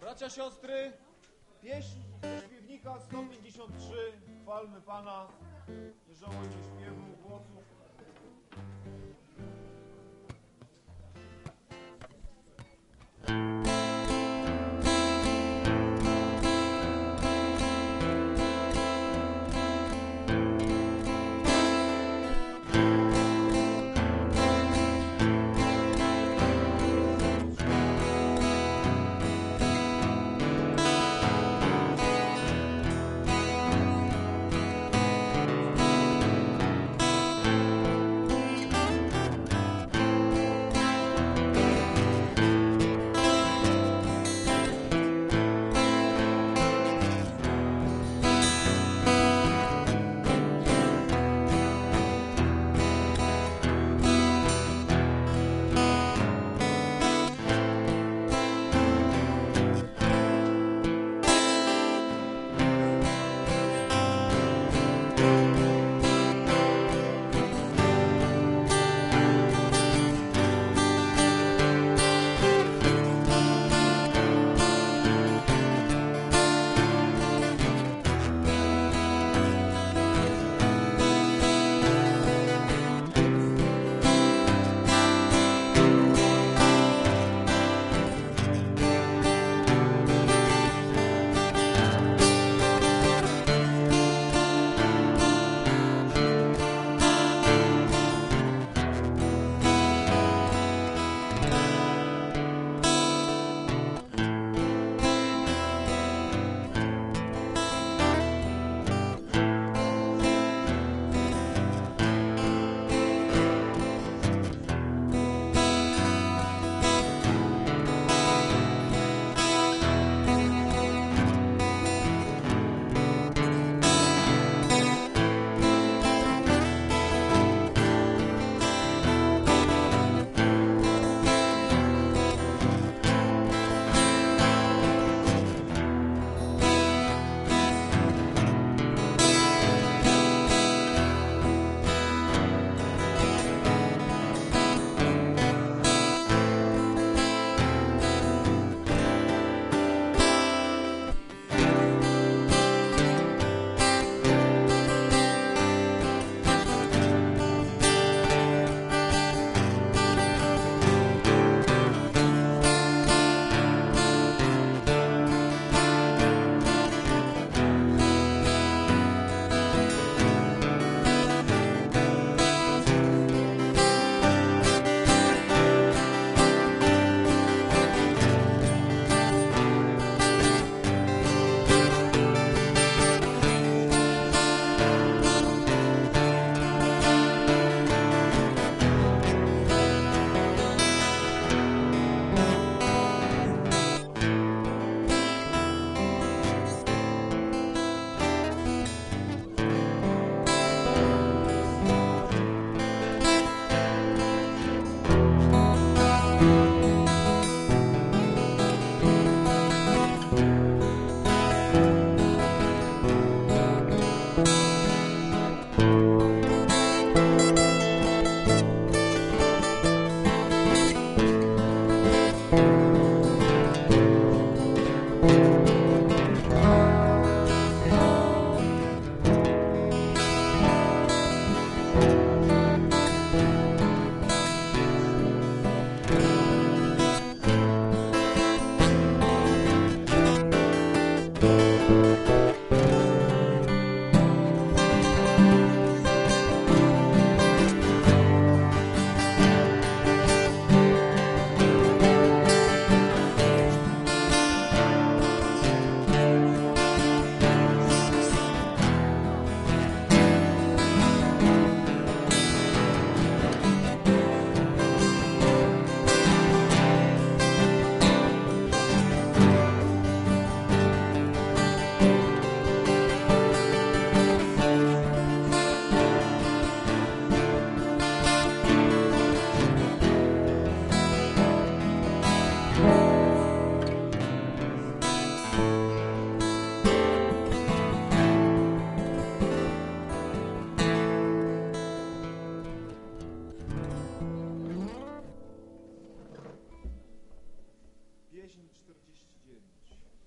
Bracia, siostry, pieśń śpiewnika 153, chwalmy Pana, Żałuję śpiewu, głosu. 49.